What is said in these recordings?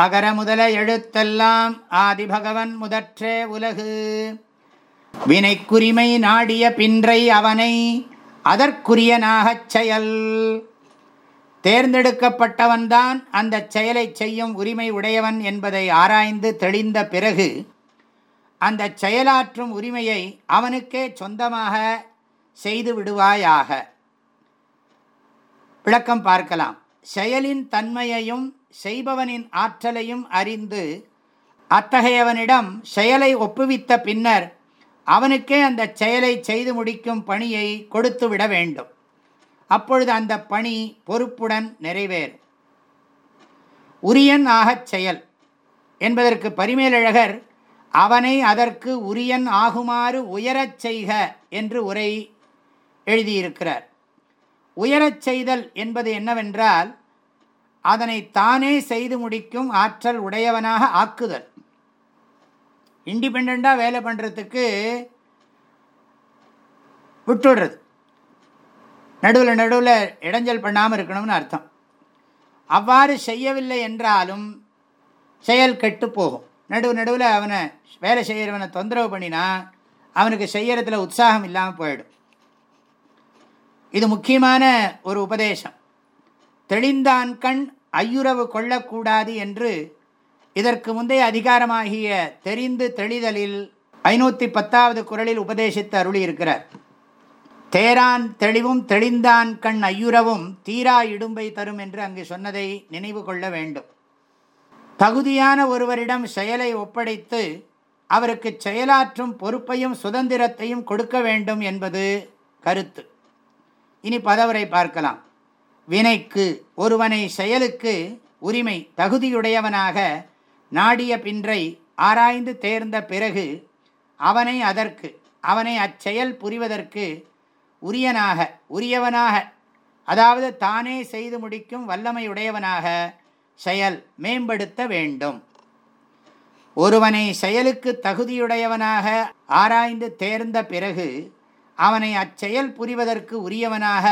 அகர முதல எழுத்தெல்லாம் ஆதிபகவன் முதற்றே உலகு. வினைக்குரிமை நாடிய பின்றை அவனை அதற்குரியனாகச் செயல். தேர்ந்தெடுக்கப்பட்டவன்தான் அந்த செயலை செய்யும் உரிமை உடையவன் என்பதை ஆராய்ந்து தெளிந்த பிறகு அந்த செயலாற்றும் உரிமையை அவனுக்கே சொந்தமாக செய்து விடுவாயாக. விளக்கம் பார்க்கலாம். செயலின் தன்மையையும் செய்பவனின் ஆற்றலையும் அறிந்து அத்தகையவனிடம் செயலை ஒப்புவித்த பின்னர் அவனுக்கே அந்த செயலை செய்து முடிக்கும் பணியை கொடுத்து விட வேண்டும். அப்பொழுது அந்த பணி பொறுப்புடன் நிறைவேறும் உரியன் ஆகச் செயல் என்பதற்கு பரிமேலழகர் அவனை அதற்கு உரியன் ஆகுமாறு உயரச் செய்க என்று உரை எழுதியிருக்கிறார். உயரச் செய்தல் என்பது என்னவென்றால் அதனை தானே செய்து முடிக்கும் ஆற்றல் உடையவனாக ஆக்குதல். இண்டிபெண்ட்டாக வேலை பண்ணுறதுக்கு விட்டுடுறது. நடுவில் நடுவில் இடைஞ்சல் பண்ணாமல் இருக்கணும்னு அர்த்தம். அவ்வாறு செய்யவில்லை என்றாலும் செயல் கெட்டு போகும். நடுவு நடுவில் அவனை வேலை செய்கிறவனை தொந்தரவு பண்ணினா அவனுக்கு செய்யறதுல உற்சாகம் இல்லாமல் போயிடும். இது முக்கியமான ஒரு உபதேசம். தெளிந்தான் கண் ஐயுறவு கொள்ளக்கூடாது என்று இதற்கு முந்தைய அதிகாரமாகிய தெரிந்து தெளிதலில் ஐநூற்றி பத்தாவது குரலில் உபதேசித்து அருளியிருக்கிறார். தேரான் தெளிவும் தெளிந்தான் கண் ஐயுறவும் தீரா இடும்பை தரும் என்று அங்கு சொன்னதை நினைவு கொள்ள வேண்டும். தகுதியான ஒருவரிடம் செயலை ஒப்படைத்து அவருக்கு செயலாற்றும் பொறுப்பையும் சுதந்திரத்தையும் கொடுக்க வேண்டும் என்பது கருத்து. இனி பதவரை பார்க்கலாம். வினைக்கு ஒருவனை செயலுக்கு உரிமை தகுதியுடையவனாக நாடிய பின்றை ஆராய்ந்து தேர்ந்த பிறகு அவனை அதற்கு அவனை அச்செயல் புரிவதற்கு உரியனாக உரியவனாக அதாவது தானே செய்து முடிக்கும் வல்லமையுடையவனாக செயல் மேம்படுத்த வேண்டும். ஒருவனை செயலுக்கு தகுதியுடையவனாக ஆராய்ந்து தேர்ந்த பிறகு அவனை அச்செயல் புரிவதற்கு உரியவனாக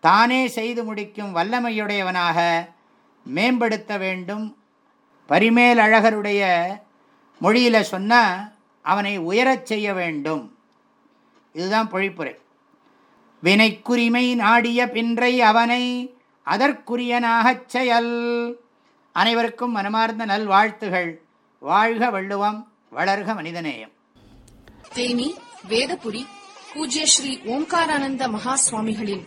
தானே செய்து முடிக்கும் வல்லமையுடையவனாக மேம்படுத்த வேண்டும். பரிமேல் அழகருடைய மொழியில் சொன்னால் அவனை உயரச் செய்ய வேண்டும். இதுதான் பொழிப்புரை. வினைக்குரிமை நாடிய பின்றை அவனை அதற்குரியனாகச் செயல். அனைவருக்கும் மனமார்ந்த நல்வாழ்த்துகள். வாழ்க வள்ளுவம் வளர்க மனிதநேயம். தேனி வேதபுரி பூஜ்ய ஸ்ரீ ஓம்காரானந்த மகா சுவாமிகளின்